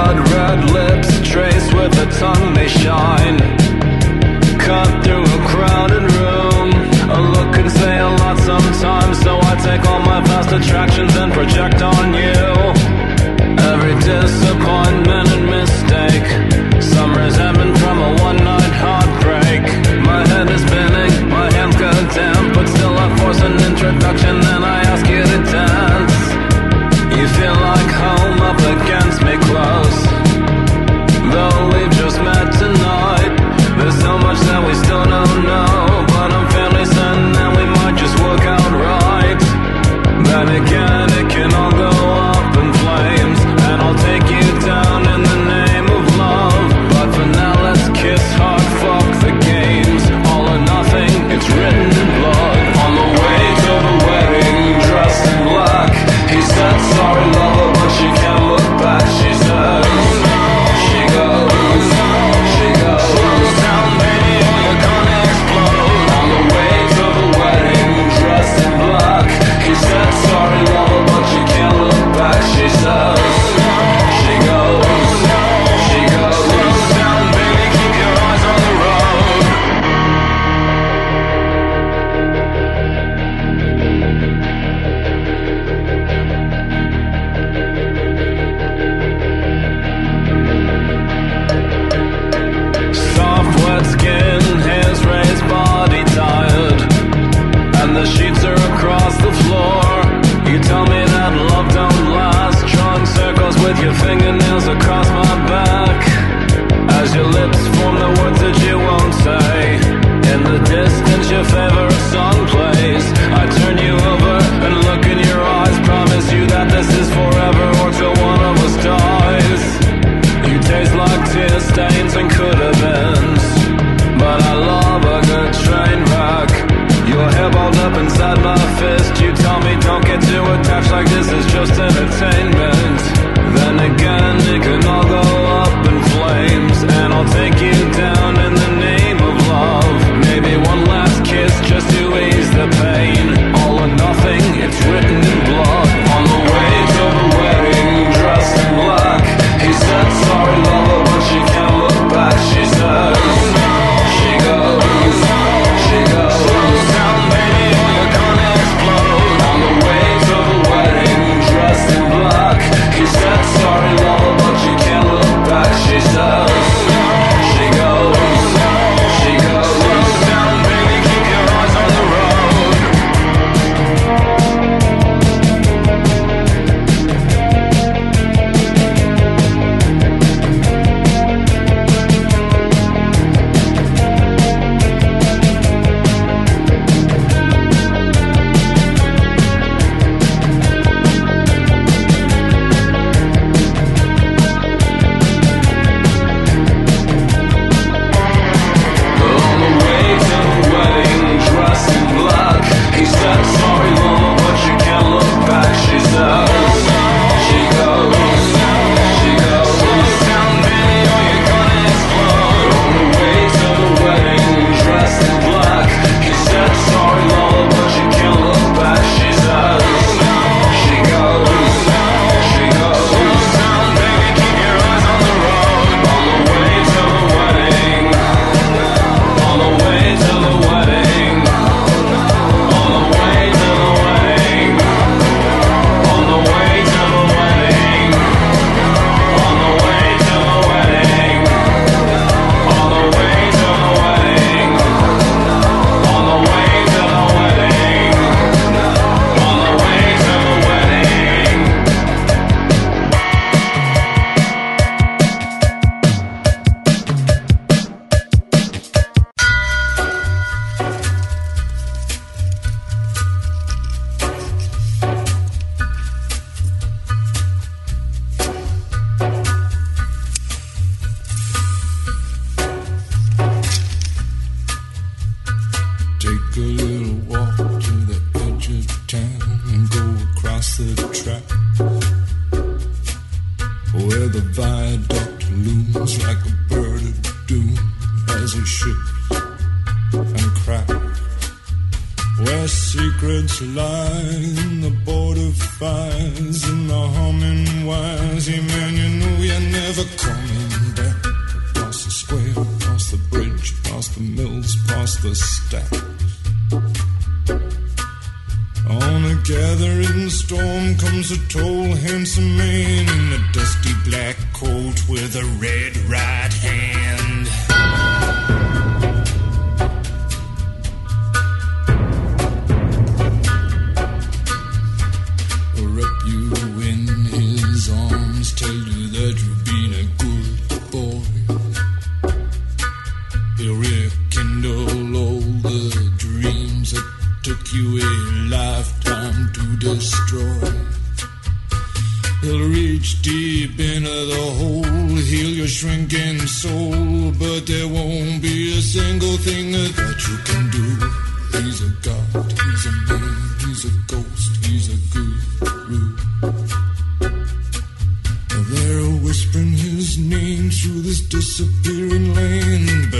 blood, red lips traced with a tongue they shine. Cut through a crowded room. A look can say a lot sometimes, so I take all my vast attractions and project on you. Every distance. stains and disappearing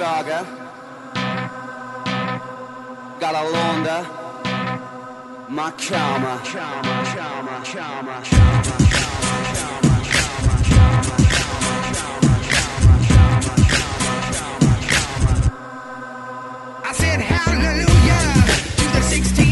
saga. Gotta launder my karma. Karma, karma, karma, karma. Hallelujah to the 16th.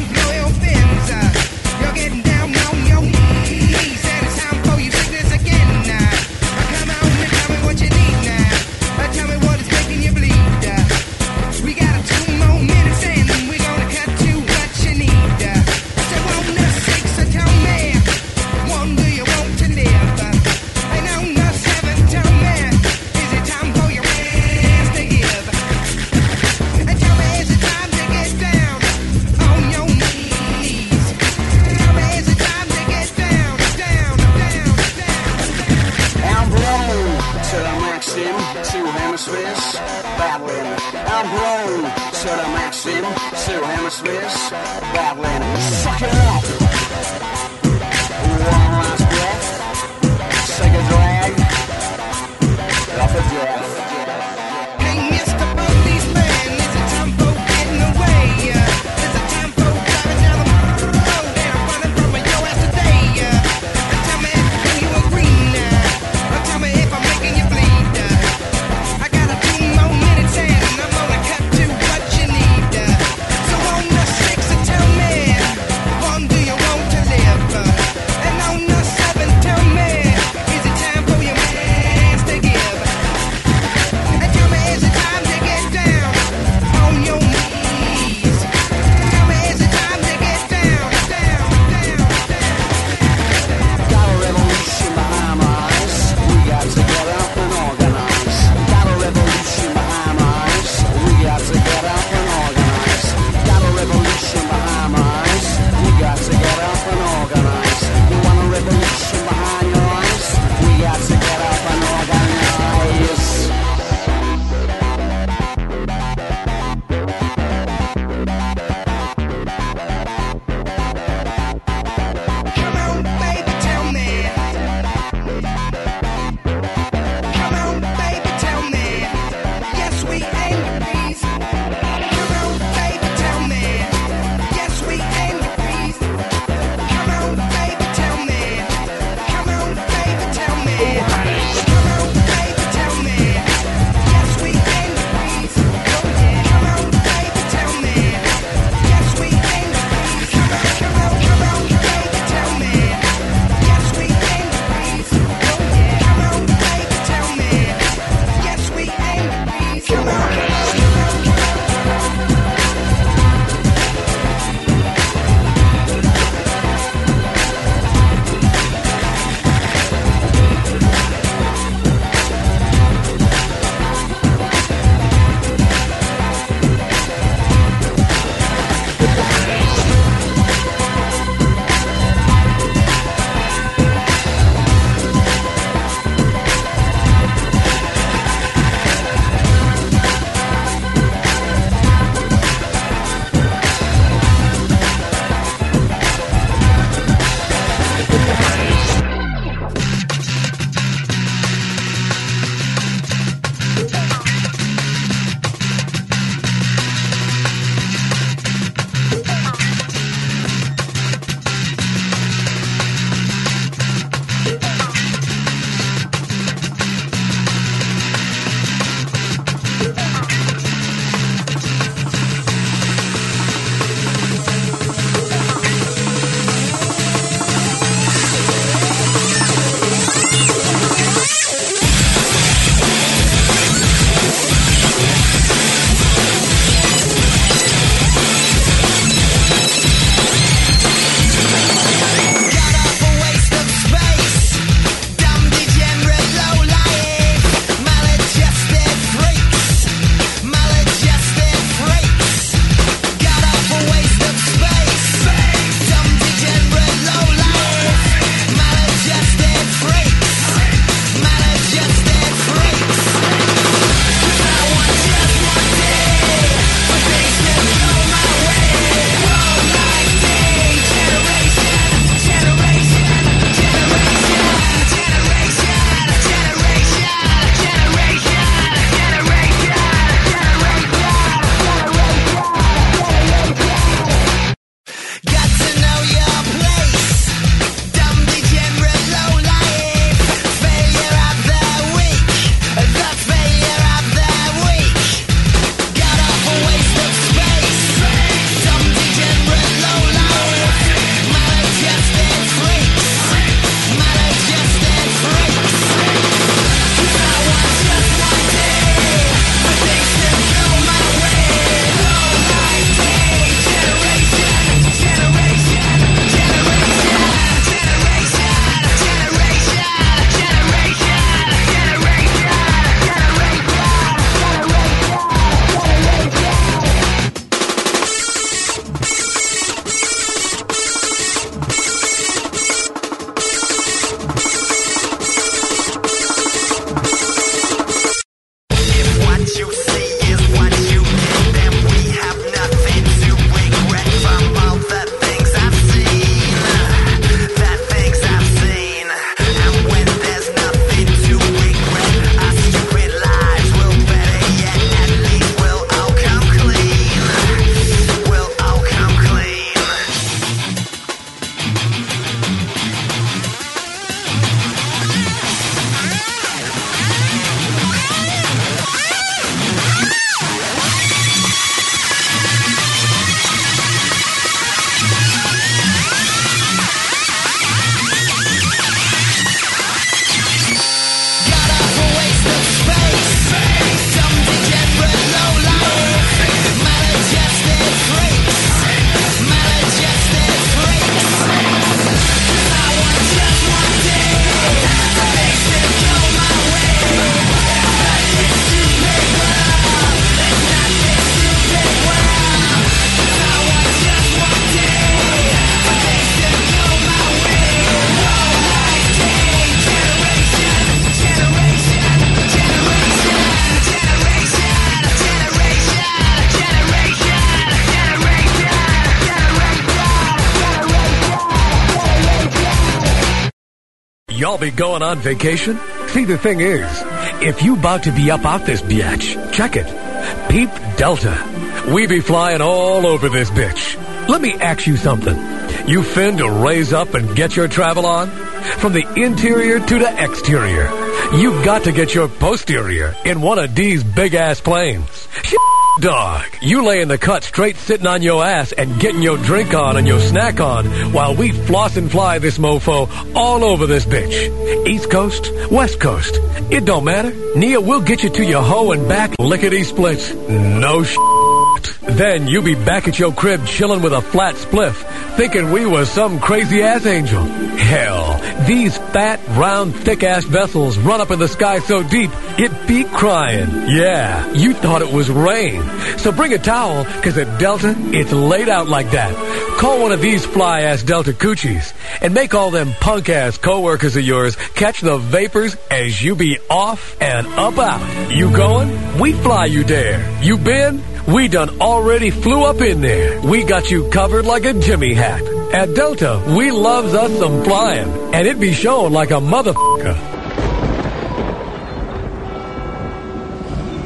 Y'all be going on vacation? See, the thing is, if you about to be up out this biatch, check it. Peep Delta. We be flying all over this bitch. Let me ask you something. You fin to raise up and get your travel on? From the interior to the exterior. You've got to get your posterior in one of these big ass planes. Dog, you lay in the cut straight sitting on your ass and getting your drink on and your snack on while we floss and fly this mofo all over this bitch. East Coast, West Coast, it don't matter. Nia we'll get you to your hoe and back lickety splits. No. Then you be back at your crib chilling with a flat spliff, thinking we was some crazy ass angel. Hell, these fat, round, thick ass vessels run up in the sky so deep, it be crying. Yeah, you thought it was rain. So bring a towel, cause at Delta, it's laid out like that. Call one of these fly ass Delta coochies and make all them punk ass coworkers of yours catch the vapors as you be off and up out. You going? We fly you there. You been? We done already flew up in there. We got you covered like a Jimmy hat. At Delta, we loves us some flying, and it be showing like a motherfucker.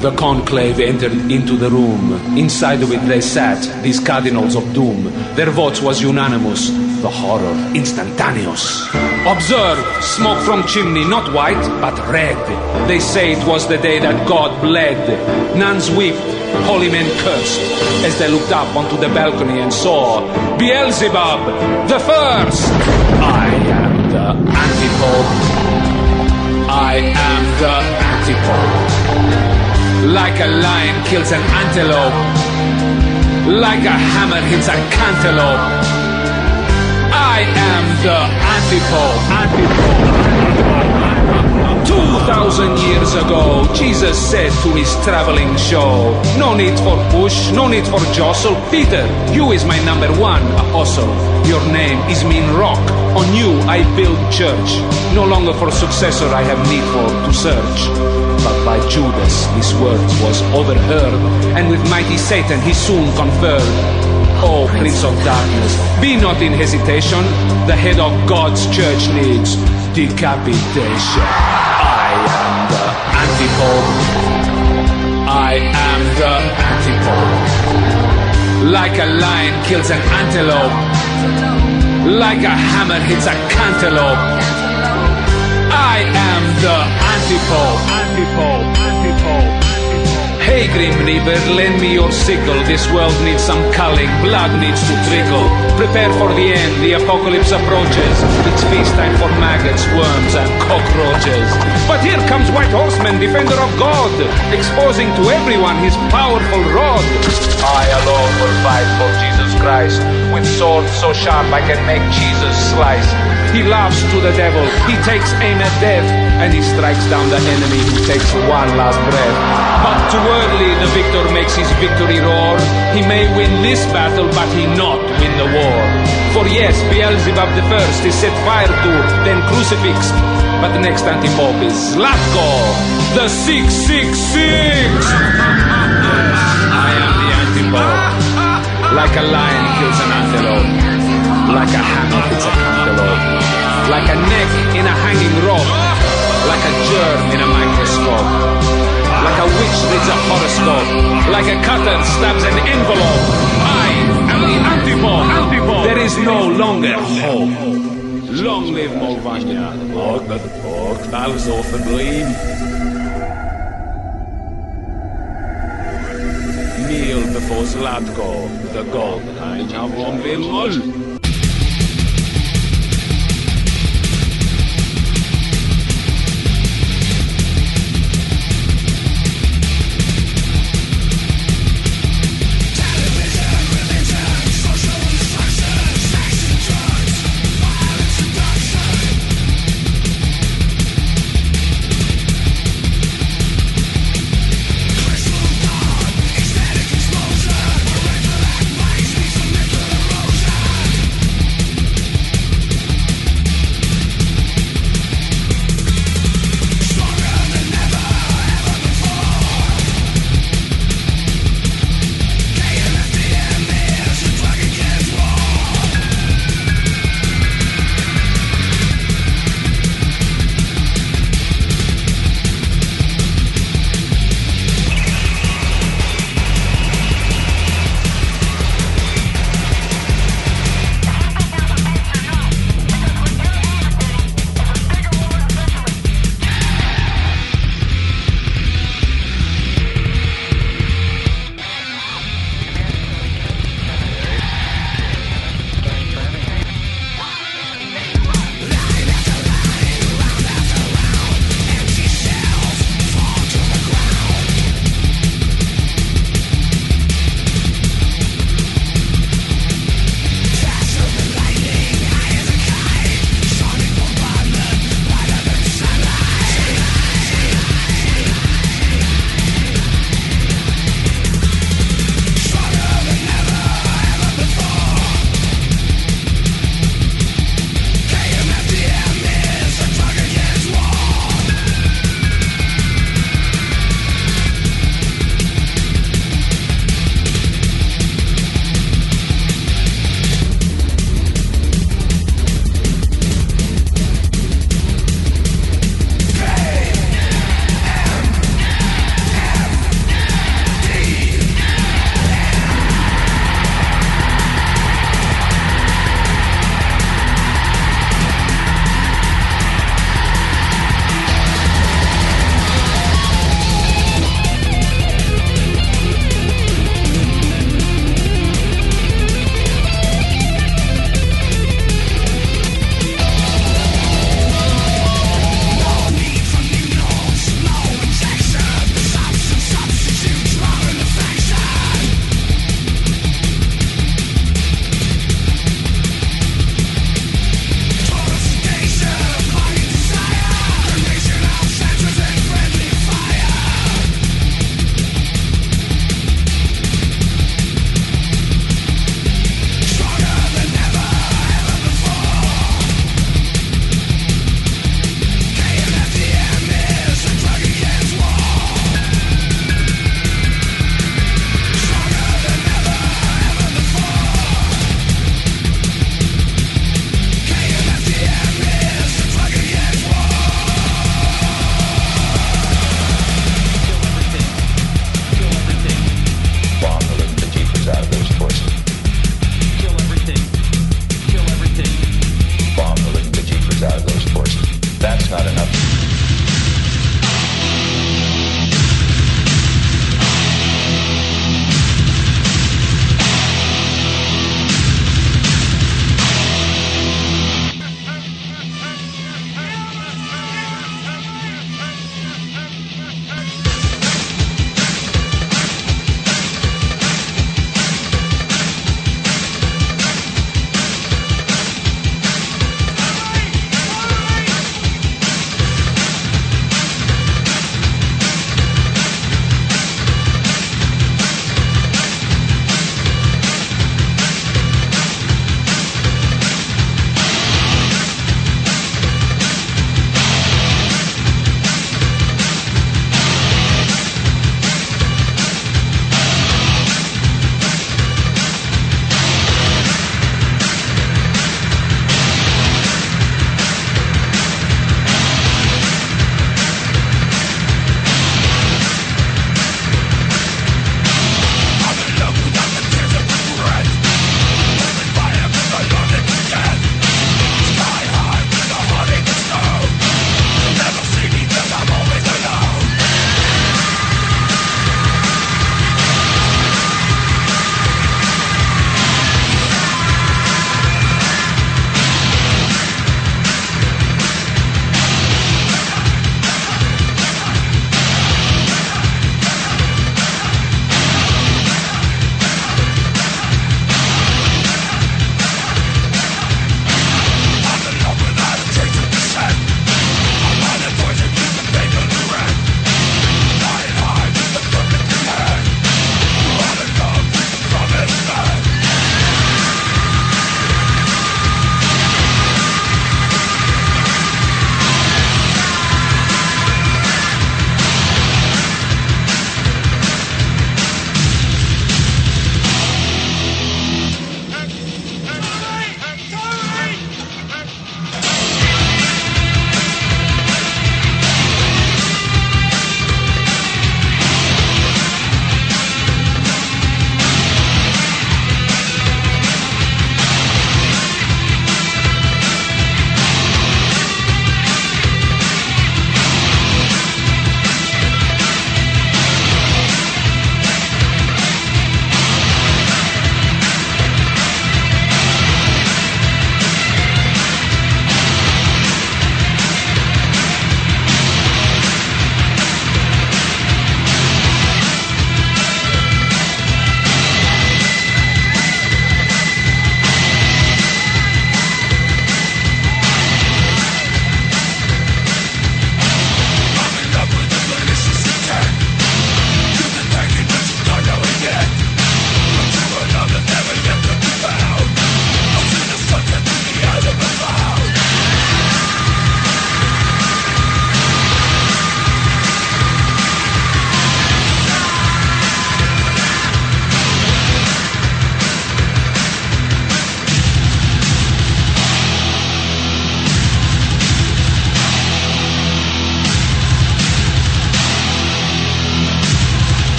The conclave entered into the room. Inside of it they sat, these cardinals of doom. Their vote was unanimous. The horror instantaneous. Observe, smoke from chimney, not white, but red. They say it was the day that God bled. Nuns wept, holy men cursed, as they looked up onto the balcony and saw Beelzebub, the first. I am the antipope. I am the antipope. Like a lion kills an antelope. Like a hammer hits a cantaloupe. I am the. Antipope. Two thousand years ago, Jesus said to his traveling show, No need for push, no need for jostle. Peter, you is my number one apostle. Your name is mean rock. On you I build church. No longer for successor I have need for to search. But by Judas this word was overheard, and with mighty Satan he soon conferred. Oh, Prince of Darkness, be not in hesitation. The head of God's church needs decapitation. I am the antipope. I am the antipope. Like a lion kills an antelope. Like a hammer hits a cantaloupe. I am the antipope. Hey, Grim Reaper, lend me your sickle. This world needs some culling. Blood needs to trickle. Prepare for the end. The apocalypse approaches. It's feast time for maggots, worms, and cockroaches. But here comes White Horseman, defender of God, exposing to everyone his powerful rod. I alone will fight for Jesus Christ. With sword so sharp I can make Jesus slice. He laughs to the devil. He takes aim at death. And he strikes down the enemy who takes one last breath. But too early the victor makes his victory roar. He may win this battle, but he not win the war. For yes, Beelzebub the first is set fire to, then crucifixed. But the next antipope is Zlatko, the 666. I am the antipope. Like a lion kills an antelope. Like a hammer hits a cantaloupe. Like a neck in a hanging rope. Like a germ in a microscope. Like a witch reads a horoscope. Like a cutter stabs an envelope. I am the antipope. There is no longer hope. Long live Molvania. Och, och, alltså förblir. Kneel before Zlatko, the golden age of Romvimol.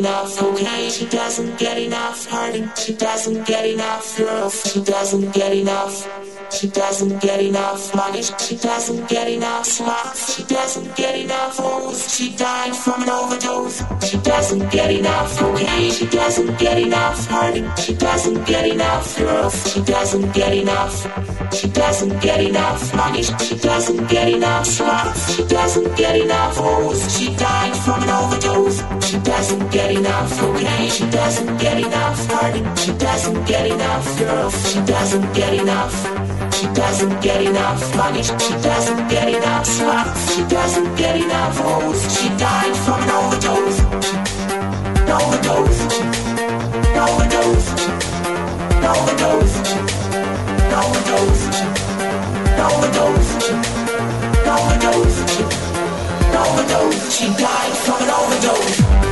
Enough, okay? She doesn't get enough hurting. She doesn't get enough love. She doesn't get enough. She doesn't get enough money. She doesn't get enough love. She doesn't get enough hoes. She died from an overdose. She doesn't get enough, okay? She doesn't get enough hurting. She doesn't get enough love. She doesn't get enough. She doesn't get enough money. She doesn't get enough love. She doesn't get enough hoes. She died from an overdose. She doesn't get enough, okay? She doesn't get enough hurting. She doesn't get enough love. She doesn't get enough. She doesn't get enough money. She doesn't get enough love. She doesn't get enough hoes. She died from an overdose. Overdose. Overdose. Overdose. Overdose. Overdose. Overdose. Overdose. She died from an overdose.